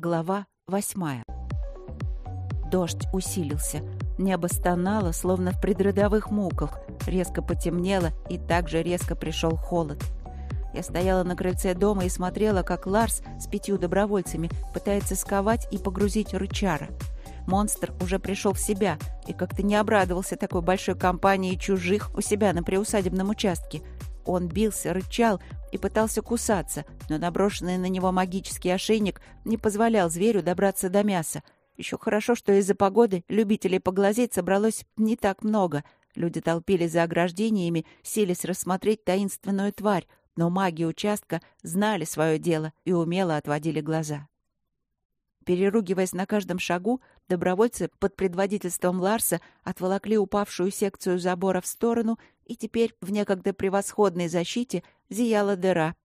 Глава восьмая. Дождь усилился. Небо стонало, словно в предродовых муках. Резко потемнело, и также резко пришел холод. Я стояла на крыльце дома и смотрела, как Ларс с пятью добровольцами пытается сковать и погрузить рычара. Монстр уже пришел в себя и как-то не обрадовался такой большой компании чужих у себя на приусадебном участке. Он бился, рычал, и пытался кусаться, но наброшенный на него магический ошейник не позволял зверю добраться до мяса. Еще хорошо, что из-за погоды любителей поглазеть собралось не так много. Люди толпились за ограждениями, селись рассмотреть таинственную тварь, но маги участка знали свое дело и умело отводили глаза. Переругиваясь на каждом шагу, добровольцы под предводительством Ларса отволокли упавшую секцию забора в сторону, и теперь в некогда превосходной защите зияла дыра.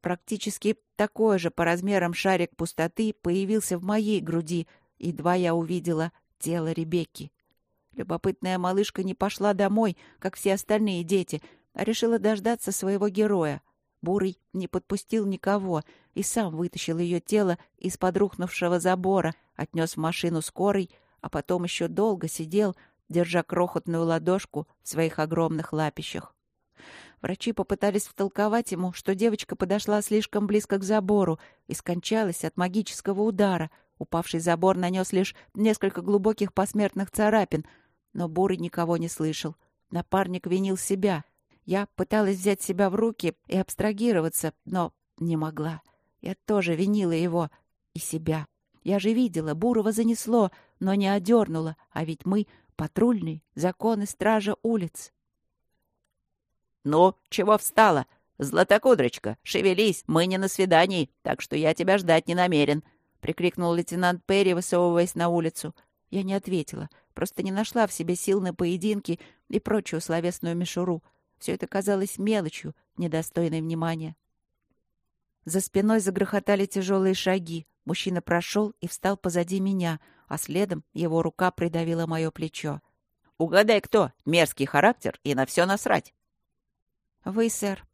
Практически такой же по размерам шарик пустоты появился в моей груди, едва я увидела тело Ребекки. Любопытная малышка не пошла домой, как все остальные дети, а решила дождаться своего героя — Бурый не подпустил никого и сам вытащил ее тело из подрухнувшего забора, отнес в машину скорой, а потом еще долго сидел, держа крохотную ладошку в своих огромных лапищах. Врачи попытались втолковать ему, что девочка подошла слишком близко к забору и скончалась от магического удара. Упавший забор нанес лишь несколько глубоких посмертных царапин, но Бурый никого не слышал. Напарник винил себя — я пыталась взять себя в руки и абстрагироваться, но не могла. Я тоже винила его и себя. Я же видела, Бурова занесло, но не одернула, а ведь мы — патрульный, законы стража улиц. «Ну, чего встала? Златокудрочка, шевелись, мы не на свидании, так что я тебя ждать не намерен», — прикрикнул лейтенант Перри, высовываясь на улицу. Я не ответила, просто не нашла в себе сил на поединки и прочую словесную мишуру. Все это казалось мелочью, недостойной внимания. За спиной загрохотали тяжелые шаги. Мужчина прошел и встал позади меня, а следом его рука придавила мое плечо. «Угадай, кто? Мерзкий характер и на все насрать!» «Вы, сэр».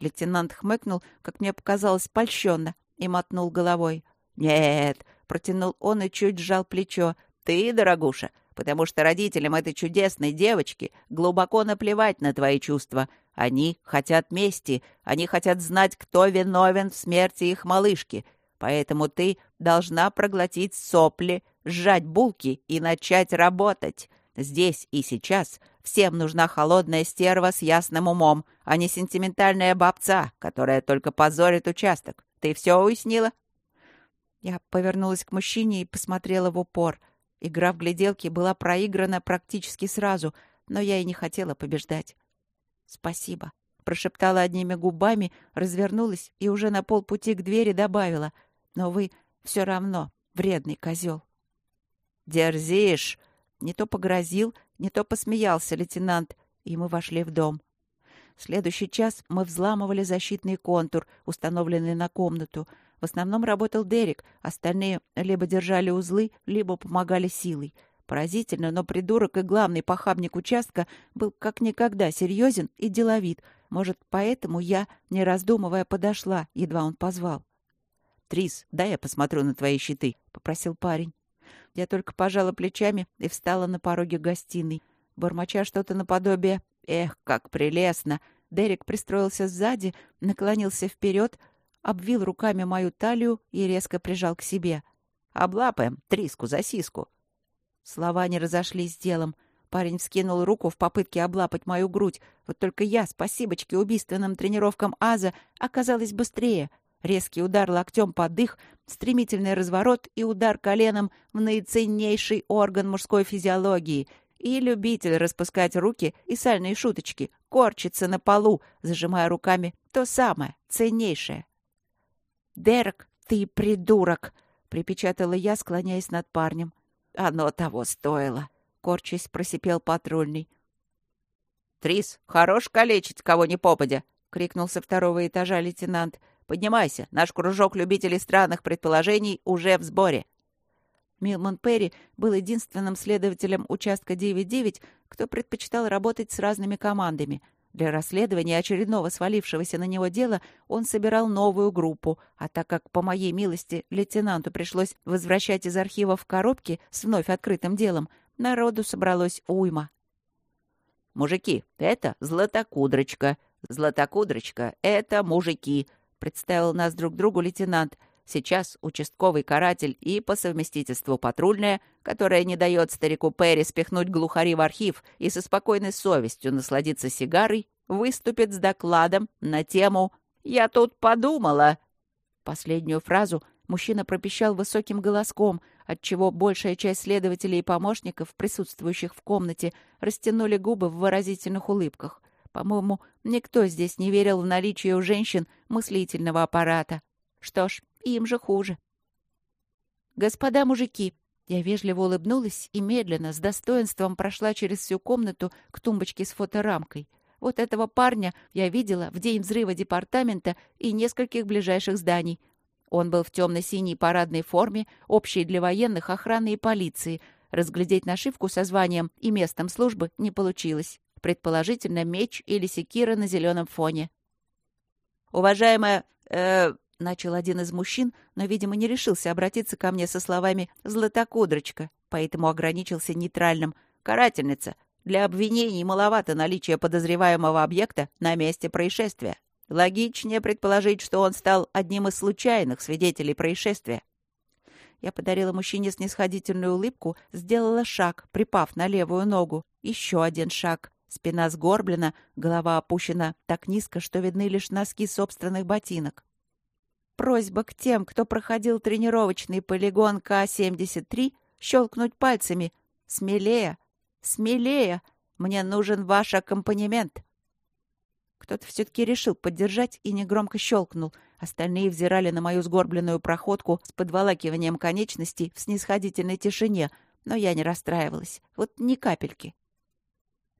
Лейтенант хмыкнул, как мне показалось, польщенно, и мотнул головой. «Нет!» — протянул он и чуть сжал плечо. «Ты, дорогуша, потому что родителям этой чудесной девочки глубоко наплевать на твои чувства. Они хотят мести, они хотят знать, кто виновен в смерти их малышки. Поэтому ты должна проглотить сопли, сжать булки и начать работать. Здесь и сейчас всем нужна холодная стерва с ясным умом, а не сентиментальная бабца, которая только позорит участок. Ты все уяснила?» Я повернулась к мужчине и посмотрела в упор — Игра в гляделки была проиграна практически сразу, но я и не хотела побеждать. «Спасибо», — прошептала одними губами, развернулась и уже на полпути к двери добавила. «Но вы все равно вредный козел». «Дерзишь!» Не то погрозил, не то посмеялся лейтенант, и мы вошли в дом. следующий час мы взламывали защитный контур, установленный на комнату — в основном работал Дерек, остальные либо держали узлы, либо помогали силой. Поразительно, но придурок и главный похабник участка был как никогда серьезен и деловит. Может, поэтому я, не раздумывая, подошла, едва он позвал. «Трис, дай я посмотрю на твои щиты», — попросил парень. Я только пожала плечами и встала на пороге гостиной. Бормоча что-то наподобие «Эх, как прелестно!» Дерек пристроился сзади, наклонился вперед, обвил руками мою талию и резко прижал к себе. «Облапаем триску за сиску». Слова не разошлись с делом. Парень вскинул руку в попытке облапать мою грудь. Вот только я, спасибочки убийственным тренировкам Аза, оказалась быстрее. Резкий удар локтем под дых, стремительный разворот и удар коленом в наиценнейший орган мужской физиологии. И любитель распускать руки и сальные шуточки, корчится на полу, зажимая руками то самое, ценнейшее. «Дерек, ты придурок!» — припечатала я, склоняясь над парнем. «Оно того стоило!» — корчась просипел патрульный. «Трис, хорош калечить кого ни попадя!» — крикнул со второго этажа лейтенант. «Поднимайся, наш кружок любителей странных предположений уже в сборе!» Милман Перри был единственным следователем участка 9-9, кто предпочитал работать с разными командами — Для расследования очередного свалившегося на него дела он собирал новую группу, а так как, по моей милости, лейтенанту пришлось возвращать из архивов коробки с вновь открытым делом, народу собралось уйма. «Мужики, это Златокудрочка. Златокудрочка — это мужики», — представил нас друг другу лейтенант. «Сейчас участковый каратель и по совместительству патрульная, которая не дает старику Перри спихнуть глухари в архив и со спокойной совестью насладиться сигарой, выступит с докладом на тему «Я тут подумала». Последнюю фразу мужчина пропищал высоким голоском, отчего большая часть следователей и помощников, присутствующих в комнате, растянули губы в выразительных улыбках. По-моему, никто здесь не верил в наличие у женщин мыслительного аппарата. Что ж, им же хуже. «Господа мужики!» Я вежливо улыбнулась и медленно, с достоинством прошла через всю комнату к тумбочке с фоторамкой. Вот этого парня я видела в день взрыва департамента и нескольких ближайших зданий. Он был в темно-синей парадной форме, общей для военных, охраны и полиции. Разглядеть нашивку со званием и местом службы не получилось. Предположительно, меч или секира на зеленом фоне. «Уважаемая... Э, — начал один из мужчин, но, видимо, не решился обратиться ко мне со словами «златокудрочка», поэтому ограничился нейтральным «карательница». Для обвинений маловато наличия подозреваемого объекта на месте происшествия. Логичнее предположить, что он стал одним из случайных свидетелей происшествия. Я подарила мужчине снисходительную улыбку, сделала шаг, припав на левую ногу. Еще один шаг. Спина сгорблена, голова опущена так низко, что видны лишь носки собственных ботинок. Просьба к тем, кто проходил тренировочный полигон К-73, щелкнуть пальцами. Смелее, смелее. Мне нужен ваш аккомпанемент. Кто-то все-таки решил поддержать и негромко щелкнул. Остальные взирали на мою сгорбленную проходку с подволакиванием конечностей в снисходительной тишине, но я не расстраивалась. Вот ни капельки.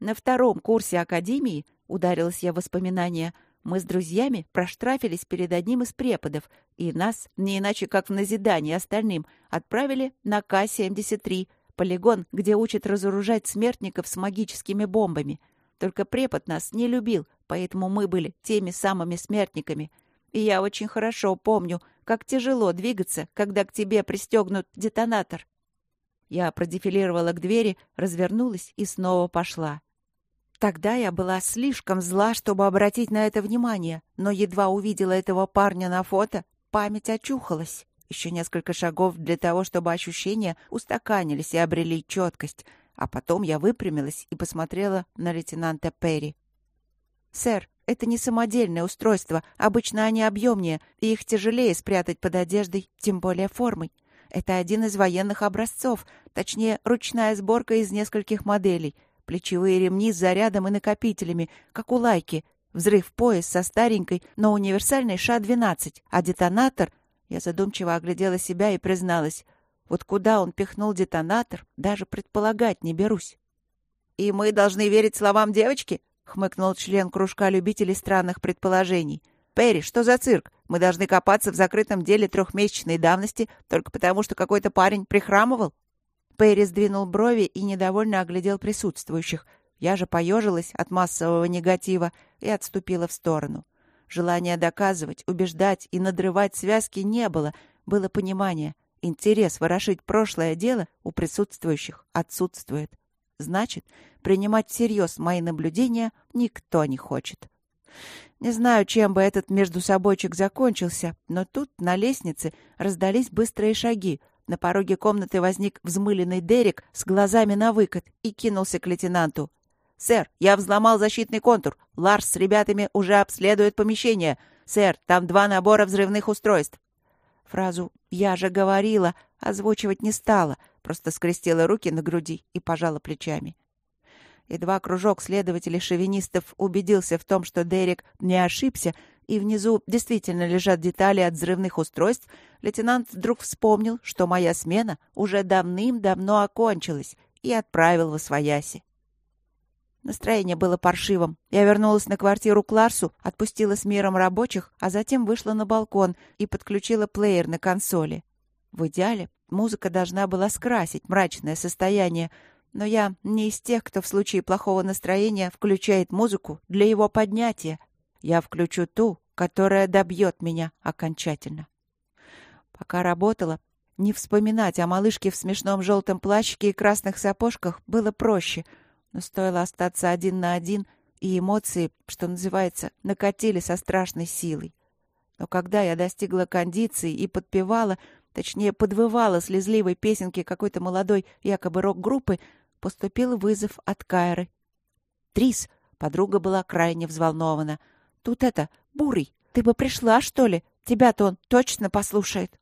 На втором курсе академии, ударилась я в воспоминания, — мы с друзьями проштрафились перед одним из преподов, и нас, не иначе как в назидание остальным, отправили на К-73, полигон, где учат разоружать смертников с магическими бомбами. Только препод нас не любил, поэтому мы были теми самыми смертниками. И я очень хорошо помню, как тяжело двигаться, когда к тебе пристегнут детонатор. Я продефилировала к двери, развернулась и снова пошла. Тогда я была слишком зла, чтобы обратить на это внимание, но едва увидела этого парня на фото, память очухалась. Еще несколько шагов для того, чтобы ощущения устаканились и обрели четкость, а потом я выпрямилась и посмотрела на лейтенанта Перри. «Сэр, это не самодельное устройство, обычно они объемнее, и их тяжелее спрятать под одеждой, тем более формой. Это один из военных образцов, точнее, ручная сборка из нескольких моделей — плечевые ремни с зарядом и накопителями, как у лайки, взрыв пояс со старенькой, но универсальной ША-12, а детонатор... Я задумчиво оглядела себя и призналась. Вот куда он пихнул детонатор, даже предполагать не берусь. «И мы должны верить словам девочки?» — хмыкнул член кружка любителей странных предположений. «Перри, что за цирк? Мы должны копаться в закрытом деле трехмесячной давности только потому, что какой-то парень прихрамывал?» Перри сдвинул брови и недовольно оглядел присутствующих. Я же поежилась от массового негатива и отступила в сторону. Желания доказывать, убеждать и надрывать связки не было. Было понимание. Интерес ворошить прошлое дело у присутствующих отсутствует. Значит, принимать всерьез мои наблюдения никто не хочет. Не знаю, чем бы этот междусобойчик закончился, но тут на лестнице раздались быстрые шаги — на пороге комнаты возник взмыленный Дерек с глазами на выкат и кинулся к лейтенанту. «Сэр, я взломал защитный контур. Ларс с ребятами уже обследует помещение. Сэр, там два набора взрывных устройств». Фразу «я же говорила» озвучивать не стала, просто скрестила руки на груди и пожала плечами. Едва кружок следователей-шовинистов убедился в том, что Дерек не ошибся, и внизу действительно лежат детали от взрывных устройств, лейтенант вдруг вспомнил, что моя смена уже давным-давно окончилась, и отправил в Освояси. Настроение было паршивым. Я вернулась на квартиру к Ларсу, отпустила с миром рабочих, а затем вышла на балкон и подключила плеер на консоли. В идеале музыка должна была скрасить мрачное состояние, но я не из тех, кто в случае плохого настроения включает музыку для его поднятия. Я включу ту, которая добьет меня окончательно. Пока работала, не вспоминать о малышке в смешном желтом плащике и красных сапожках было проще, но стоило остаться один на один, и эмоции, что называется, накатили со страшной силой. Но когда я достигла кондиции и подпевала, точнее, подвывала слезливой песенки какой-то молодой якобы рок-группы, поступил вызов от Кайры. «Трис!» — подруга была крайне взволнована. «Тут это, Бурый, ты бы пришла, что ли? Тебя-то он точно послушает!»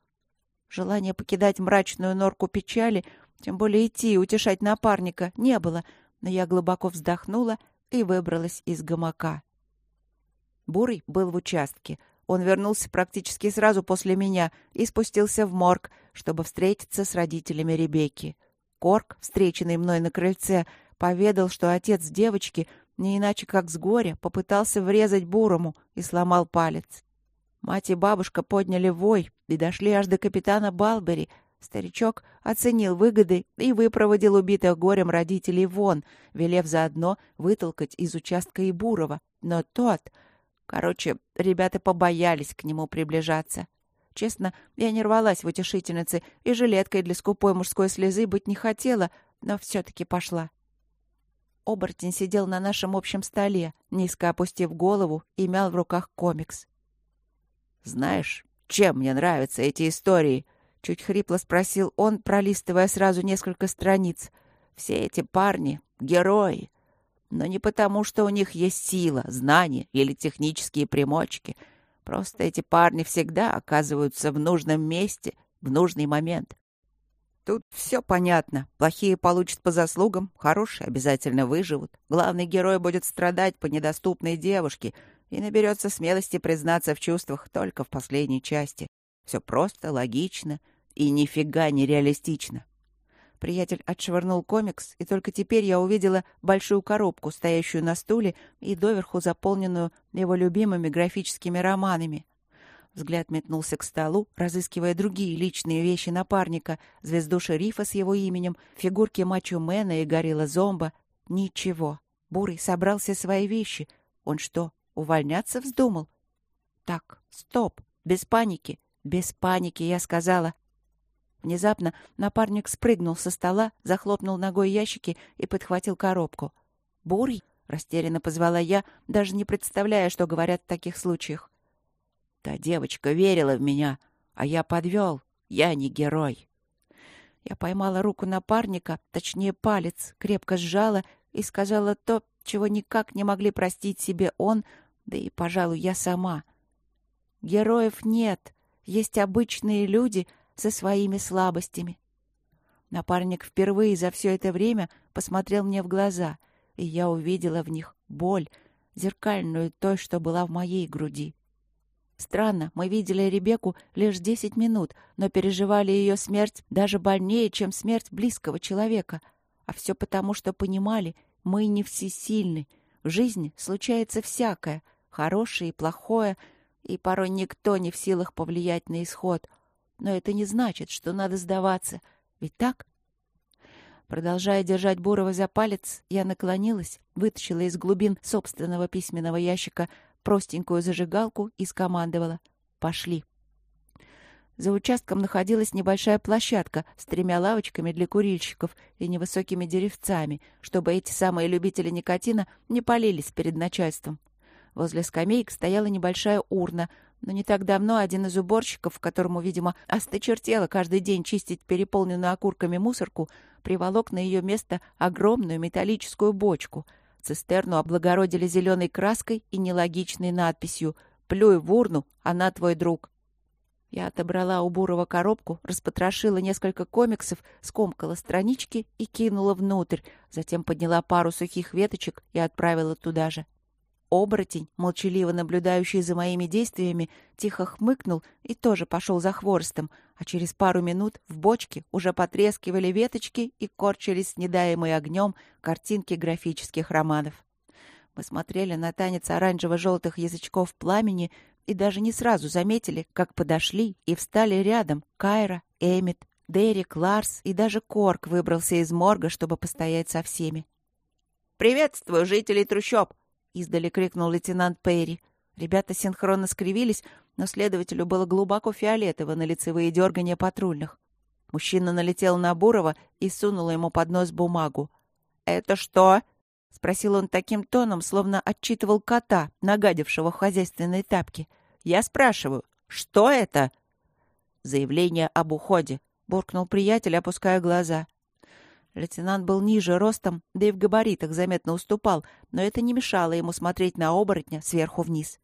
Желания покидать мрачную норку печали, тем более идти и утешать напарника, не было, но я глубоко вздохнула и выбралась из гамака. Бурый был в участке. Он вернулся практически сразу после меня и спустился в морг, чтобы встретиться с родителями Ребекки. Корк, встреченный мной на крыльце, поведал, что отец девочки, не иначе как с горя, попытался врезать Бурому и сломал палец. Мать и бабушка подняли вой и дошли аж до капитана Балбери. Старичок оценил выгоды и выпроводил убитых горем родителей вон, велев заодно вытолкать из участка и Бурова. Но тот... Короче, ребята побоялись к нему приближаться. Честно, я не рвалась в утешительницы и жилеткой для скупой мужской слезы быть не хотела, но все-таки пошла. Оборотень сидел на нашем общем столе, низко опустив голову и мял в руках комикс. «Знаешь, чем мне нравятся эти истории?» — чуть хрипло спросил он, пролистывая сразу несколько страниц. «Все эти парни — герои. Но не потому, что у них есть сила, знания или технические примочки — Просто эти парни всегда оказываются в нужном месте в нужный момент. Тут все понятно. Плохие получат по заслугам, хорошие обязательно выживут. Главный герой будет страдать по недоступной девушке и наберется смелости признаться в чувствах только в последней части. Все просто, логично и нифига не реалистично. Приятель отшвырнул комикс, и только теперь я увидела большую коробку, стоящую на стуле и доверху заполненную его любимыми графическими романами. Взгляд метнулся к столу, разыскивая другие личные вещи напарника, звезду шерифа с его именем, фигурки Мачо-Мэна и Горилла Зомба. Ничего. Бурый собрал все свои вещи. Он что, увольняться вздумал? Так, стоп, без паники. Без паники, я сказала. Внезапно напарник спрыгнул со стола, захлопнул ногой ящики и подхватил коробку. «Бурый?» — растерянно позвала я, даже не представляя, что говорят в таких случаях. «Та девочка верила в меня, а я подвел. Я не герой». Я поймала руку напарника, точнее палец, крепко сжала и сказала то, чего никак не могли простить себе он, да и, пожалуй, я сама. Героев нет, есть обычные люди — со своими слабостями. Напарник впервые за все это время посмотрел мне в глаза, и я увидела в них боль, зеркальную той, что была в моей груди. Странно, мы видели Ребекку лишь десять минут, но переживали ее смерть даже больнее, чем смерть близкого человека. А все потому, что понимали, мы не всесильны. В жизни случается всякое, хорошее и плохое, и порой никто не в силах повлиять на исход — но это не значит, что надо сдаваться. Ведь так? Продолжая держать Бурова за палец, я наклонилась, вытащила из глубин собственного письменного ящика простенькую зажигалку и скомандовала «Пошли». За участком находилась небольшая площадка с тремя лавочками для курильщиков и невысокими деревцами, чтобы эти самые любители никотина не полились перед начальством. Возле скамеек стояла небольшая урна, но не так давно один из уборщиков, которому, видимо, осточертело каждый день чистить переполненную окурками мусорку, приволок на ее место огромную металлическую бочку. Цистерну облагородили зеленой краской и нелогичной надписью «Плюй в урну, она твой друг». Я отобрала у Бурова коробку, распотрошила несколько комиксов, скомкала странички и кинула внутрь, затем подняла пару сухих веточек и отправила туда же. Оборотень, молчаливо наблюдающий за моими действиями, тихо хмыкнул и тоже пошел за хворостом, а через пару минут в бочке уже потрескивали веточки и корчились снедаемые огнем картинки графических романов. Мы смотрели на танец оранжево-желтых язычков пламени и даже не сразу заметили, как подошли и встали рядом Кайра, Эмит, Дерек, Ларс и даже Корк выбрался из морга, чтобы постоять со всеми. «Приветствую жителей трущоб!» — издали крикнул лейтенант Перри. Ребята синхронно скривились, но следователю было глубоко фиолетово на лицевые дергания патрульных. Мужчина налетел на Бурова и сунул ему под нос бумагу. «Это что?» — спросил он таким тоном, словно отчитывал кота, нагадившего в хозяйственной тапке. «Я спрашиваю, что это?» «Заявление об уходе», — буркнул приятель, опуская глаза. Лейтенант был ниже ростом, да и в габаритах заметно уступал, но это не мешало ему смотреть на оборотня сверху вниз.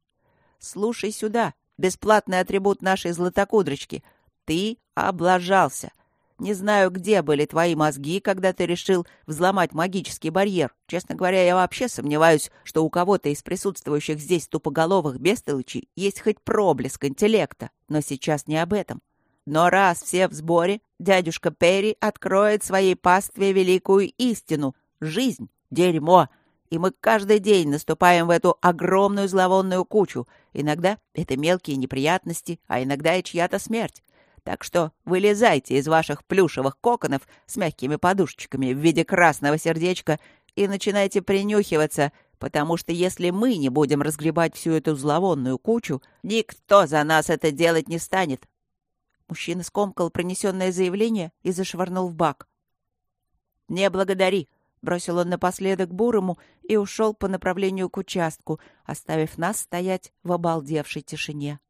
«Слушай сюда, бесплатный атрибут нашей златокудрочки. Ты облажался. Не знаю, где были твои мозги, когда ты решил взломать магический барьер. Честно говоря, я вообще сомневаюсь, что у кого-то из присутствующих здесь тупоголовых бестолочей есть хоть проблеск интеллекта. Но сейчас не об этом. Но раз все в сборе, дядюшка Перри откроет своей пастве великую истину. Жизнь — дерьмо. И мы каждый день наступаем в эту огромную зловонную кучу. Иногда это мелкие неприятности, а иногда и чья-то смерть. Так что вылезайте из ваших плюшевых коконов с мягкими подушечками в виде красного сердечка и начинайте принюхиваться, потому что если мы не будем разгребать всю эту зловонную кучу, никто за нас это делать не станет. Мужчина скомкал пронесенное заявление и зашвырнул в бак. «Не благодари», — бросил он напоследок Бурому и ушел по направлению к участку, оставив нас стоять в обалдевшей тишине.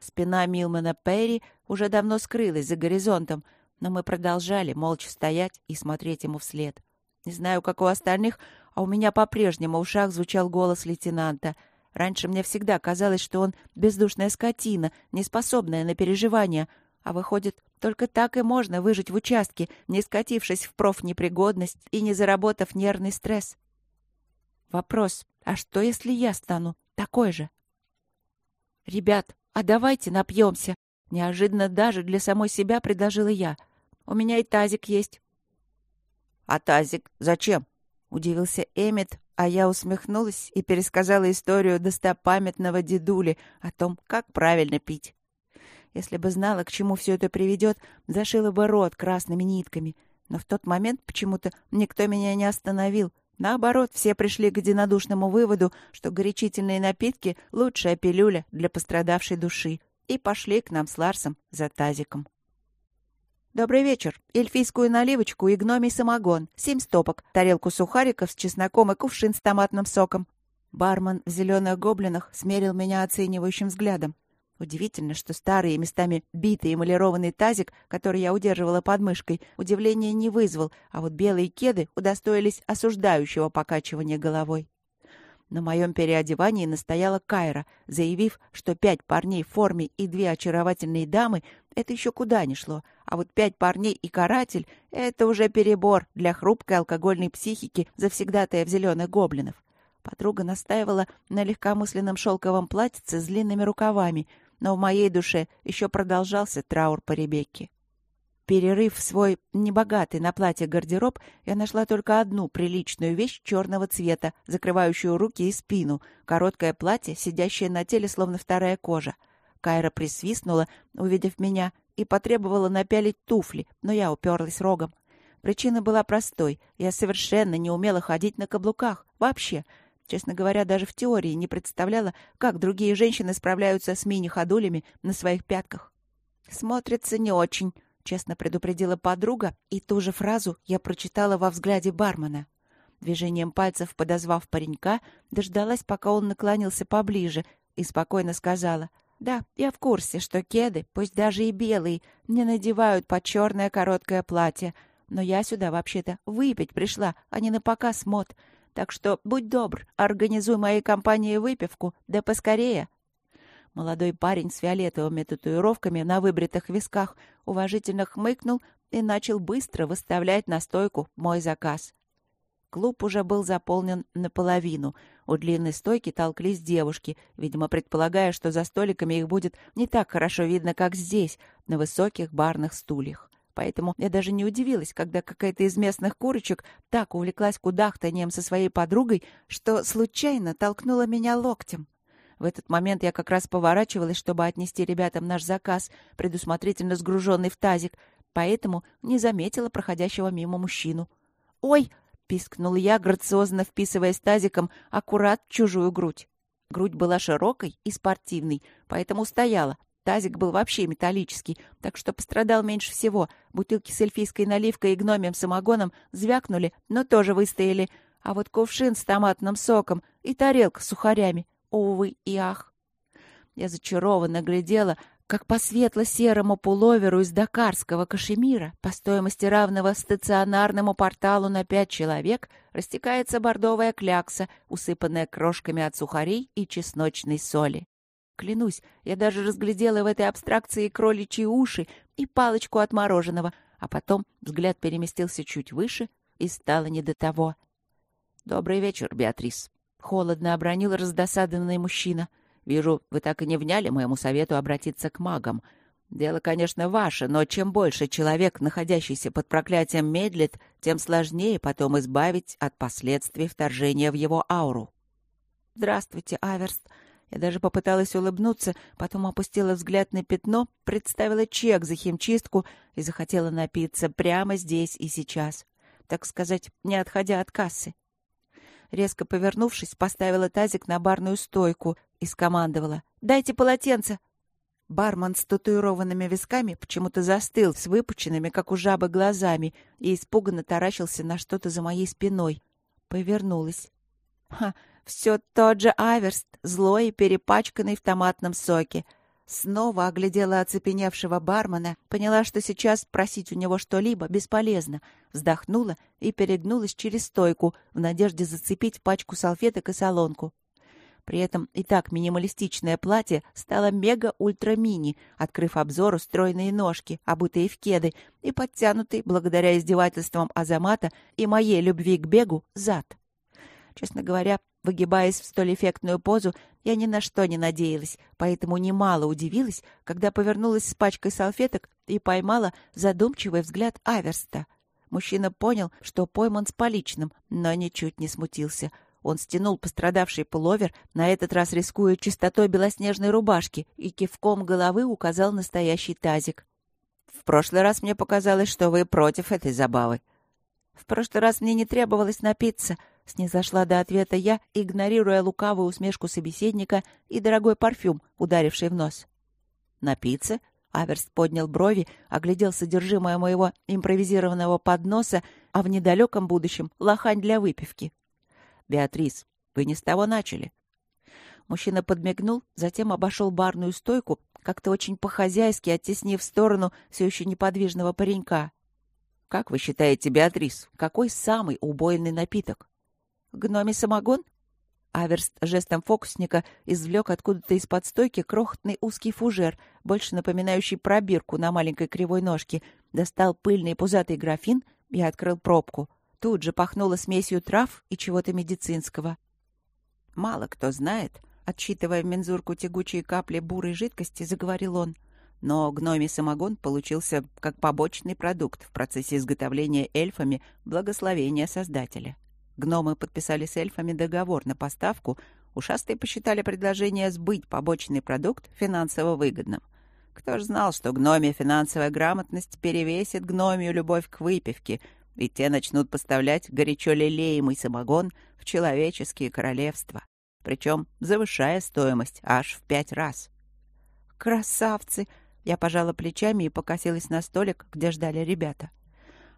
Спина Милмана Перри уже давно скрылась за горизонтом, но мы продолжали молча стоять и смотреть ему вслед. Не знаю, как у остальных, а у меня по-прежнему в ушах звучал голос лейтенанта. Раньше мне всегда казалось, что он бездушная скотина, неспособная на переживания, а выходит, только так и можно выжить в участке, не скатившись в профнепригодность и не заработав нервный стресс. Вопрос, а что, если я стану такой же? «Ребят, «А давайте напьемся!» Неожиданно даже для самой себя предложила я. «У меня и тазик есть». «А тазик зачем?» — удивился Эмит, а я усмехнулась и пересказала историю достопамятного дедули о том, как правильно пить. Если бы знала, к чему все это приведет, зашила бы рот красными нитками. Но в тот момент почему-то никто меня не остановил — Наоборот, все пришли к единодушному выводу, что горячительные напитки — лучшая пилюля для пострадавшей души, и пошли к нам с Ларсом за тазиком. «Добрый вечер. Эльфийскую наливочку и гномий самогон. Семь стопок. Тарелку сухариков с чесноком и кувшин с томатным соком». Бармен в зеленых гоблинах смерил меня оценивающим взглядом. Удивительно, что старый и местами битый эмалированный тазик, который я удерживала под мышкой, удивления не вызвал, а вот белые кеды удостоились осуждающего покачивания головой. На моем переодевании настояла Кайра, заявив, что пять парней в форме и две очаровательные дамы — это еще куда ни шло, а вот пять парней и каратель — это уже перебор для хрупкой алкогольной психики завсегдатая в зеленых гоблинов. Подруга настаивала на легкомысленном шелковом платьице с длинными рукавами — но в моей душе еще продолжался траур по Ребекке. Перерыв свой небогатый на платье гардероб, я нашла только одну приличную вещь черного цвета, закрывающую руки и спину, короткое платье, сидящее на теле, словно вторая кожа. Кайра присвистнула, увидев меня, и потребовала напялить туфли, но я уперлась рогом. Причина была простой. Я совершенно не умела ходить на каблуках. Вообще. Честно говоря, даже в теории не представляла, как другие женщины справляются с мини-ходулями на своих пятках. «Смотрится не очень», — честно предупредила подруга, и ту же фразу я прочитала во взгляде бармена. Движением пальцев подозвав паренька, дождалась, пока он наклонился поближе, и спокойно сказала, «Да, я в курсе, что кеды, пусть даже и белые, не надевают под черное короткое платье, но я сюда вообще-то выпить пришла, а не на показ мод. Так что будь добр, организуй моей компании выпивку, да поскорее. Молодой парень с фиолетовыми татуировками на выбритых висках уважительно хмыкнул и начал быстро выставлять на стойку мой заказ. Клуб уже был заполнен наполовину. У длинной стойки толклись девушки, видимо, предполагая, что за столиками их будет не так хорошо видно, как здесь, на высоких барных стульях поэтому я даже не удивилась, когда какая-то из местных курочек так увлеклась кудахтанием со своей подругой, что случайно толкнула меня локтем. В этот момент я как раз поворачивалась, чтобы отнести ребятам наш заказ, предусмотрительно сгруженный в тазик, поэтому не заметила проходящего мимо мужчину. «Ой!» — пискнул я, грациозно вписываясь тазиком аккурат в чужую грудь. Грудь была широкой и спортивной, поэтому стояла. Тазик был вообще металлический, так что пострадал меньше всего. Бутылки с эльфийской наливкой и гномием самогоном звякнули, но тоже выстояли. А вот кувшин с томатным соком и тарелка с сухарями. Увы и ах. Я зачарованно глядела, как по светло-серому пуловеру из дакарского кашемира по стоимости равного стационарному порталу на пять человек растекается бордовая клякса, усыпанная крошками от сухарей и чесночной соли. Клянусь, я даже разглядела в этой абстракции кроличьи уши и палочку от мороженого, а потом взгляд переместился чуть выше и стало не до того. «Добрый вечер, Беатрис», — холодно обронил раздосадованный мужчина. Вижу, вы так и не вняли моему совету обратиться к магам. Дело, конечно, ваше, но чем больше человек, находящийся под проклятием, медлит, тем сложнее потом избавить от последствий вторжения в его ауру. «Здравствуйте, Аверст». Я даже попыталась улыбнуться, потом опустила взгляд на пятно, представила чек за химчистку и захотела напиться прямо здесь и сейчас. Так сказать, не отходя от кассы. Резко повернувшись, поставила тазик на барную стойку, и скомандовала «Дайте полотенце!». Бармен с татуированными висками почему-то застыл с выпученными, как у жабы, глазами и испуганно таращился на что-то за моей спиной. Повернулась. Ха, все тот же Аверст, злой и перепачканный в томатном соке. Снова оглядела оцепеневшего бармена, поняла, что сейчас просить у него что-либо бесполезно, вздохнула и перегнулась через стойку в надежде зацепить пачку салфеток и солонку. При этом и так минималистичное платье стало мега-ультра-мини, открыв обзору стройные ножки, обутые в кеды, и подтянутый, благодаря издевательствам Азамата и моей любви к бегу, зад. Честно говоря, выгибаясь в столь эффектную позу, я ни на что не надеялась, поэтому немало удивилась, когда повернулась с пачкой салфеток и поймала задумчивый взгляд Аверста. Мужчина понял, что пойман с поличным, но ничуть не смутился — он стянул пострадавший пуловер, на этот раз рискуя чистотой белоснежной рубашки, и кивком головы указал настоящий тазик. «В прошлый раз мне показалось, что вы против этой забавы». «В прошлый раз мне не требовалось напиться», — снизошла до ответа я, игнорируя лукавую усмешку собеседника и дорогой парфюм, ударивший в нос. «Напиться?» — Аверст поднял брови, оглядел содержимое моего импровизированного подноса, а в недалеком будущем — лохань для выпивки. «Беатрис, вы не с того начали». Мужчина подмигнул, затем обошел барную стойку, как-то очень по-хозяйски оттеснив в сторону все еще неподвижного паренька. «Как вы считаете, Беатрис, какой самый убойный напиток?» «Гноми самогон?» Аверст жестом фокусника извлек откуда-то из-под стойки крохотный узкий фужер, больше напоминающий пробирку на маленькой кривой ножке, достал пыльный пузатый графин и открыл пробку. Тут же пахнуло смесью трав и чего-то медицинского. «Мало кто знает», — отсчитывая в мензурку тягучие капли бурой жидкости, заговорил он. Но гномий самогон получился как побочный продукт в процессе изготовления эльфами благословения Создателя. Гномы подписали с эльфами договор на поставку, ушастые посчитали предложение сбыть побочный продукт финансово выгодным. Кто ж знал, что гномия финансовая грамотность перевесит гномию любовь к выпивке — и те начнут поставлять горячо лелеемый самогон в человеческие королевства, причем завышая стоимость аж в пять раз. «Красавцы!» Я пожала плечами и покосилась на столик, где ждали ребята.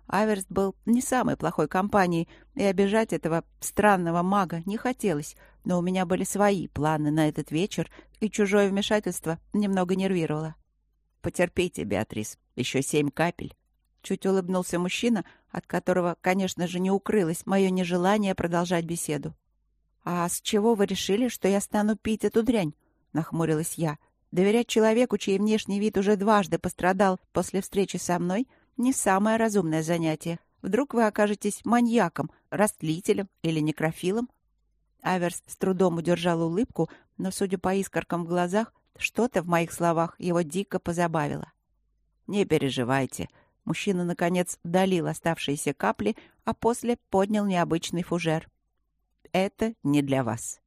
Аверст был не самой плохой компанией, и обижать этого странного мага не хотелось, но у меня были свои планы на этот вечер, и чужое вмешательство немного нервировало. «Потерпите, Беатрис, еще семь капель». Чуть улыбнулся мужчина, от которого, конечно же, не укрылось мое нежелание продолжать беседу. «А с чего вы решили, что я стану пить эту дрянь?» — нахмурилась я. «Доверять человеку, чей внешний вид уже дважды пострадал после встречи со мной, не самое разумное занятие. Вдруг вы окажетесь маньяком, растлителем или некрофилом?» Аверс с трудом удержал улыбку, но, судя по искоркам в глазах, что-то в моих словах его дико позабавило. «Не переживайте», Мужчина, наконец, долил оставшиеся капли, а после поднял необычный фужер. «Это не для вас».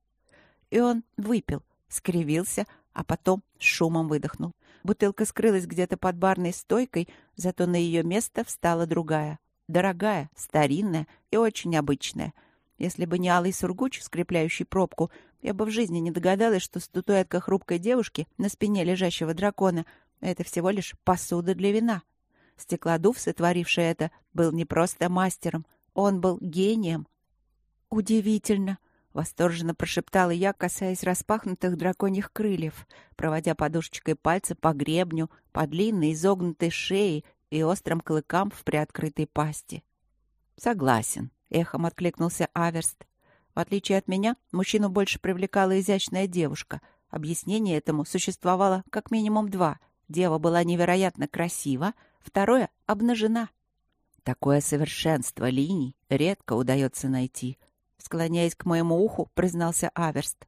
И он выпил, скривился, а потом шумом выдохнул. Бутылка скрылась где-то под барной стойкой, зато на ее место встала другая. Дорогая, старинная и очень обычная. Если бы не алый сургуч, скрепляющий пробку, я бы в жизни не догадалась, что статуэтка хрупкой девушки на спине лежащего дракона — это всего лишь посуда для вина. Стеклодув, сотворивший это, был не просто мастером, он был гением. «Удивительно!» — восторженно прошептала я, касаясь распахнутых драконьих крыльев, проводя подушечкой пальца по гребню, по длинной изогнутой шее и острым клыкам в приоткрытой пасти. «Согласен», — эхом откликнулся Аверст. В отличие от меня, мужчину больше привлекала изящная девушка. Объяснение этому существовало как минимум два. Дева была невероятно красива, второе — обнажена. Такое совершенство линий редко удается найти. Склоняясь к моему уху, признался Аверст.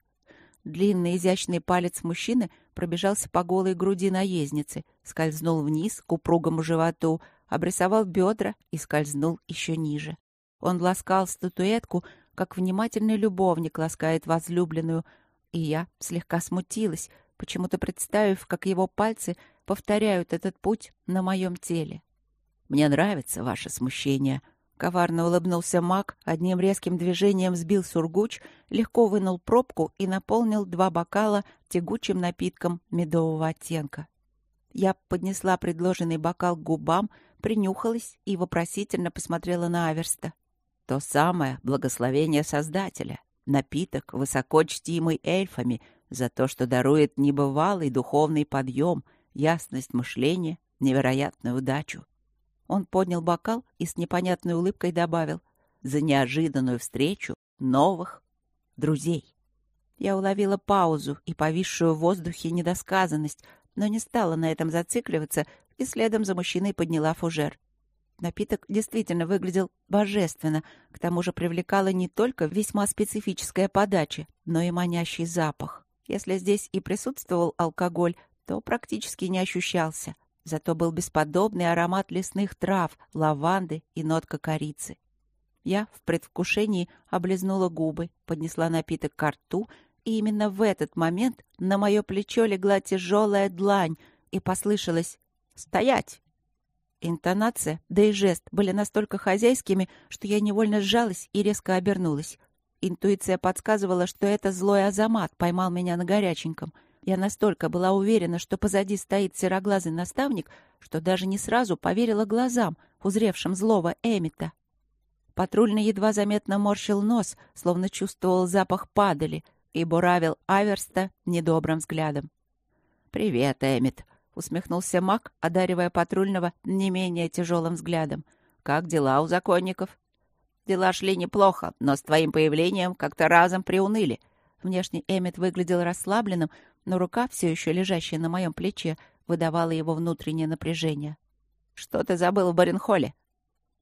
Длинный изящный палец мужчины пробежался по голой груди наездницы, скользнул вниз к упругому животу, обрисовал бедра и скользнул еще ниже. Он ласкал статуэтку, как внимательный любовник ласкает возлюбленную, и я слегка смутилась, почему-то представив, как его пальцы повторяют этот путь на моем теле. «Мне нравится ваше смущение», — коварно улыбнулся маг, одним резким движением сбил сургуч, легко вынул пробку и наполнил два бокала тягучим напитком медового оттенка. Я поднесла предложенный бокал к губам, принюхалась и вопросительно посмотрела на Аверста. То самое благословение Создателя, напиток, высоко чтимый эльфами, за то, что дарует небывалый духовный подъем, ясность мышления, невероятную удачу. Он поднял бокал и с непонятной улыбкой добавил «За неожиданную встречу новых друзей». Я уловила паузу и повисшую в воздухе недосказанность, но не стала на этом зацикливаться и следом за мужчиной подняла фужер. Напиток действительно выглядел божественно, к тому же привлекала не только весьма специфическая подача, но и манящий запах. Если здесь и присутствовал алкоголь, то практически не ощущался. Зато был бесподобный аромат лесных трав, лаванды и нотка корицы. Я в предвкушении облизнула губы, поднесла напиток к рту, и именно в этот момент на мое плечо легла тяжелая длань, и послышалось «Стоять!» Интонация, да и жест были настолько хозяйскими, что я невольно сжалась и резко обернулась. Интуиция подсказывала, что это злой Азамат поймал меня на горяченьком. Я настолько была уверена, что позади стоит сероглазый наставник, что даже не сразу поверила глазам, узревшим злого Эмита. Патрульный едва заметно морщил нос, словно чувствовал запах падали, и буравил Аверста недобрым взглядом. «Привет, Эмит», усмехнулся маг, одаривая патрульного не менее тяжелым взглядом. Как дела у законников? Дела шли неплохо, но с твоим появлением как-то разом приуныли. Внешне Эммет выглядел расслабленным, но рука, все еще лежащая на моем плече, выдавала его внутреннее напряжение. «Что ты забыл в Баренхолле?»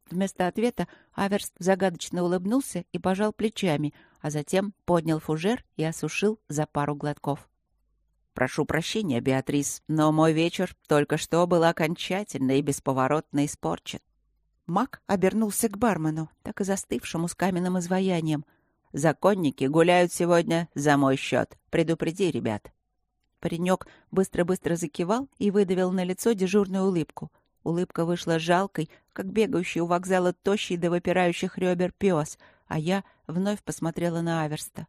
Вместо ответа Аверст загадочно улыбнулся и пожал плечами, а затем поднял фужер и осушил за пару глотков. Прошу прощения, Беатрис, но мой вечер только что был окончательно и бесповоротно испорчен. Мак обернулся к бармену, так и застывшему с каменным изваянием. «Законники гуляют сегодня за мой счет. Предупреди, ребят». Паренек быстро-быстро закивал и выдавил на лицо дежурную улыбку. Улыбка вышла жалкой, как бегающий у вокзала тощий до выпирающих ребер пес, а я вновь посмотрела на Аверста.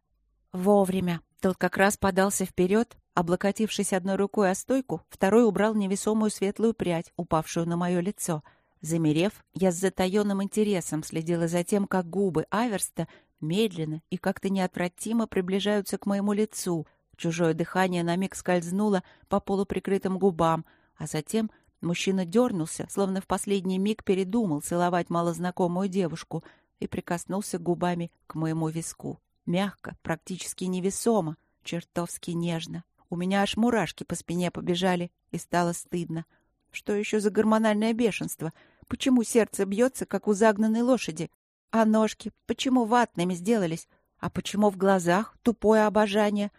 Вовремя. Тот как раз подался вперед, облокотившись одной рукой о стойку, второй убрал невесомую светлую прядь, упавшую на мое лицо. Замерев, я с затаенным интересом следила за тем, как губы Аверста медленно и как-то неотвратимо приближаются к моему лицу. Чужое дыхание на миг скользнуло по полуприкрытым губам, а затем мужчина дернулся, словно в последний миг передумал целовать малознакомую девушку и прикоснулся губами к моему виску. Мягко, практически невесомо, чертовски нежно. У меня аж мурашки по спине побежали, и стало стыдно. Что еще за гормональное бешенство? Почему сердце бьется, как у загнанной лошади? А ножки почему ватными сделались? А почему в глазах тупое обожание?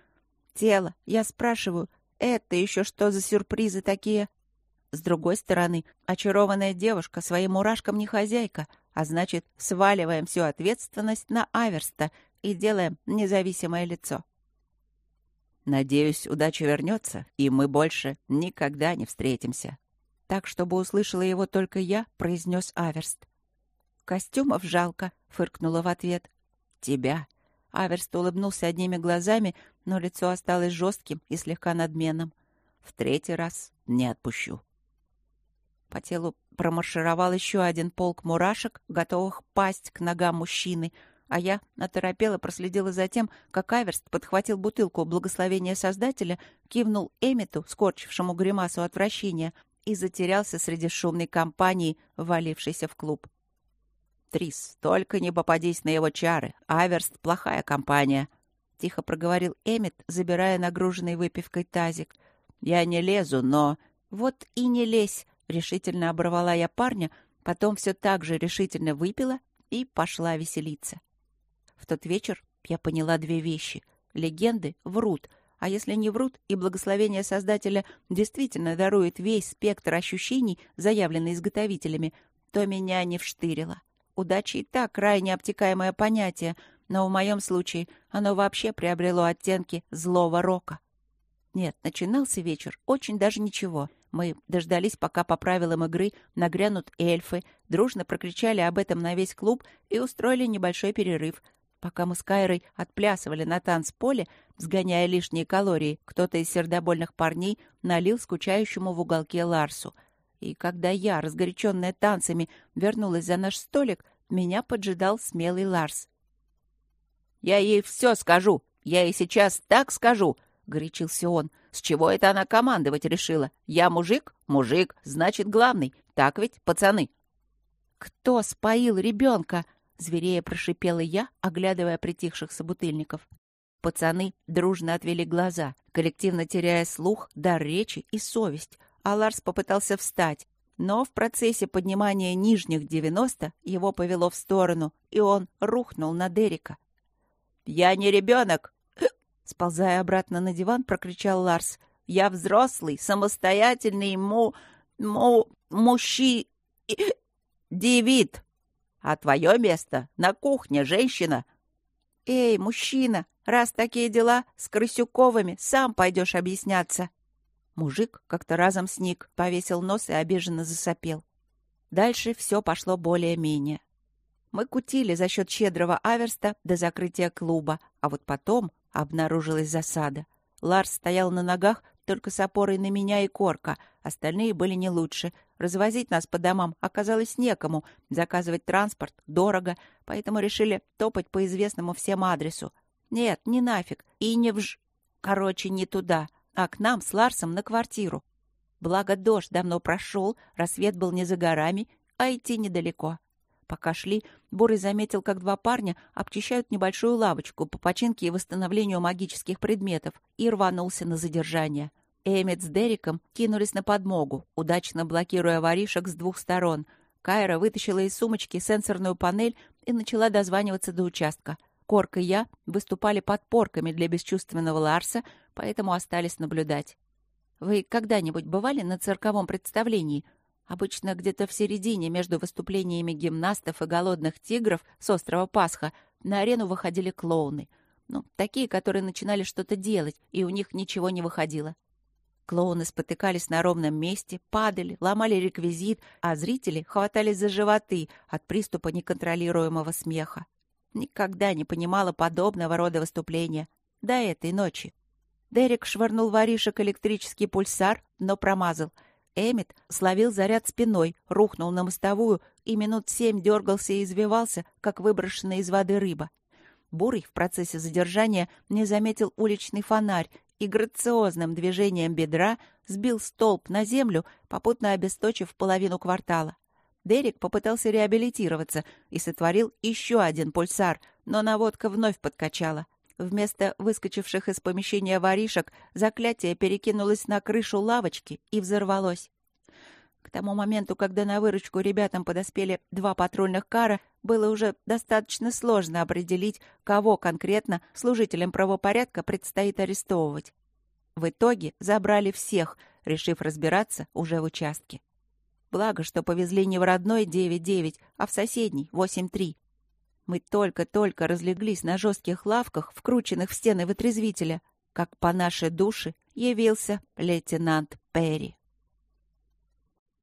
Тело, я спрашиваю, это еще что за сюрпризы такие? С другой стороны, очарованная девушка своим мурашкам не хозяйка, а значит, сваливаем всю ответственность на Аверста — и делаем независимое лицо. Надеюсь, удача вернется, и мы больше никогда не встретимся. Так, чтобы услышала его только я, произнес Аверст. Костюмов жалко, фыркнула в ответ. Тебя. Аверст улыбнулся одними глазами, но лицо осталось жестким и слегка надменным. В третий раз не отпущу. По телу промаршировал еще один полк мурашек, готовых пасть к ногам мужчины, а я оторопела проследила за тем, как Аверст подхватил бутылку благословения Создателя, кивнул Эмиту, скорчившему гримасу отвращения, и затерялся среди шумной компании, валившейся в клуб. «Трис, только не попадись на его чары. Аверст — плохая компания», — тихо проговорил Эмит, забирая нагруженный выпивкой тазик. «Я не лезу, но...» «Вот и не лезь», — решительно оборвала я парня, потом все так же решительно выпила и пошла веселиться. В тот вечер я поняла две вещи. Легенды врут, а если не врут, и благословение Создателя действительно дарует весь спектр ощущений, заявленный изготовителями, то меня не вштырило. Удача и так крайне обтекаемое понятие, но в моем случае оно вообще приобрело оттенки злого рока. Нет, начинался вечер очень даже ничего. Мы дождались, пока по правилам игры нагрянут эльфы, дружно прокричали об этом на весь клуб и устроили небольшой перерыв, Пока мы с Кайрой отплясывали на танцполе, сгоняя лишние калории, кто-то из сердобольных парней налил скучающему в уголке Ларсу. И когда я, разгоряченная танцами, вернулась за наш столик, меня поджидал смелый Ларс. «Я ей все скажу! Я ей сейчас так скажу!» — горячился он. «С чего это она командовать решила? Я мужик? Мужик, значит, главный. Так ведь, пацаны?» «Кто споил ребенка?» Зверея прошипела я, оглядывая притихших собутыльников. Пацаны дружно отвели глаза, коллективно теряя слух, дар речи и совесть. Ларс попытался встать, но в процессе поднимания нижних девяносто его повело в сторону, и он рухнул на Дерека. «Я не ребенок!» Сползая обратно на диван, прокричал Ларс. «Я взрослый, самостоятельный му... му... мужчи... девит!» А твое место на кухне, женщина. Эй, мужчина, раз такие дела с Крысюковыми, сам пойдешь объясняться. Мужик как-то разом сник, повесил нос и обиженно засопел. Дальше все пошло более-менее. Мы кутили за счет щедрого аверста до закрытия клуба, а вот потом обнаружилась засада. Ларс стоял на ногах только с опорой на меня и Корка. Остальные были не лучше. Развозить нас по домам оказалось некому. Заказывать транспорт дорого, поэтому решили топать по известному всем адресу. Нет, не нафиг. И не вж... Короче, не туда, а к нам с Ларсом на квартиру. Благо дождь давно прошел, рассвет был не за горами, а идти недалеко. Пока шли, Бурый заметил, как два парня обчищают небольшую лавочку по починке и восстановлению магических предметов, и рванулся на задержание. Эммет с Дериком кинулись на подмогу, удачно блокируя воришек с двух сторон. Кайра вытащила из сумочки сенсорную панель и начала дозваниваться до участка. Корк и я выступали подпорками для бесчувственного Ларса, поэтому остались наблюдать. «Вы когда-нибудь бывали на цирковом представлении?» Обычно где-то в середине между выступлениями гимнастов и голодных тигров с острова Пасха на арену выходили клоуны. Ну, такие, которые начинали что-то делать, и у них ничего не выходило. Клоуны спотыкались на ровном месте, падали, ломали реквизит, а зрители хватались за животы от приступа неконтролируемого смеха. Никогда не понимала подобного рода выступления. До этой ночи. Дерек швырнул воришек электрический пульсар, но промазал — Эмит словил заряд спиной, рухнул на мостовую и минут семь дергался и извивался, как выброшенная из воды рыба. Бурый в процессе задержания не заметил уличный фонарь и грациозным движением бедра сбил столб на землю, попутно обесточив половину квартала. Дерек попытался реабилитироваться и сотворил еще один пульсар, но наводка вновь подкачала. Вместо выскочивших из помещения воришек заклятие перекинулось на крышу лавочки и взорвалось. К тому моменту, когда на выручку ребятам подоспели два патрульных кара, было уже достаточно сложно определить, кого конкретно служителям правопорядка предстоит арестовывать. В итоге забрали всех, решив разбираться уже в участке. Благо, что повезли не в родной 9-9, а в соседний 8-3. Мы только-только разлеглись на жестких лавках, вкрученных в стены вытрезвителя. как по нашей душе явился лейтенант Перри.